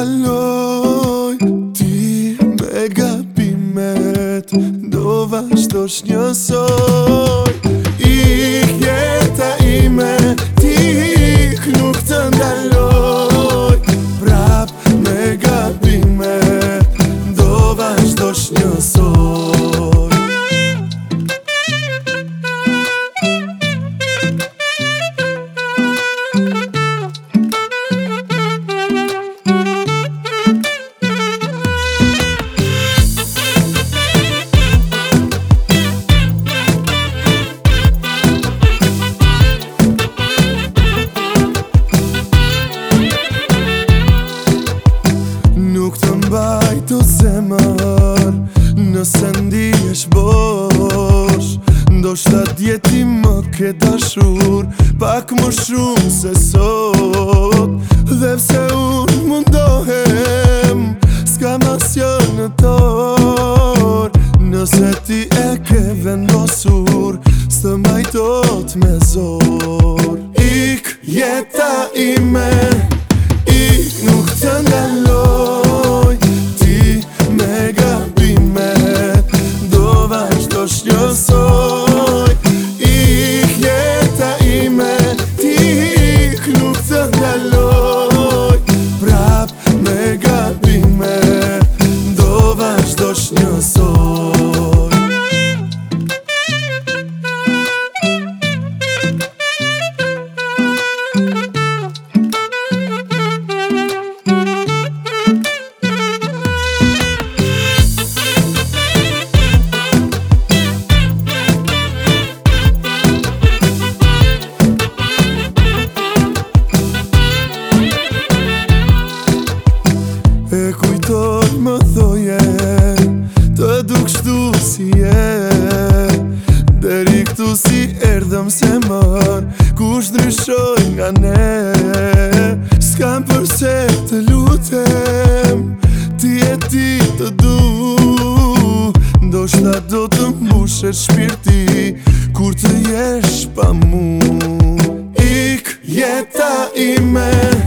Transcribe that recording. kaloj Ti me gabimet Do vazhdo shnjësoj Ikje yeah. mar Nëse ndi bosh Ndo shta jeti më ke dashur Pak më shumë se sot Dhe pse unë mundohem Ska masja në tor Nëse ti e ke vendosur Së majtot me zor Ik jeta ime më thoje Të duk shtu si e Deri këtu si erdhëm se mërë Kush dryshoj nga ne Skam përse të lutem Ti e ti të du Ndo shta do të mbushet shpirti Kur të jesh pa mu Ik jeta i men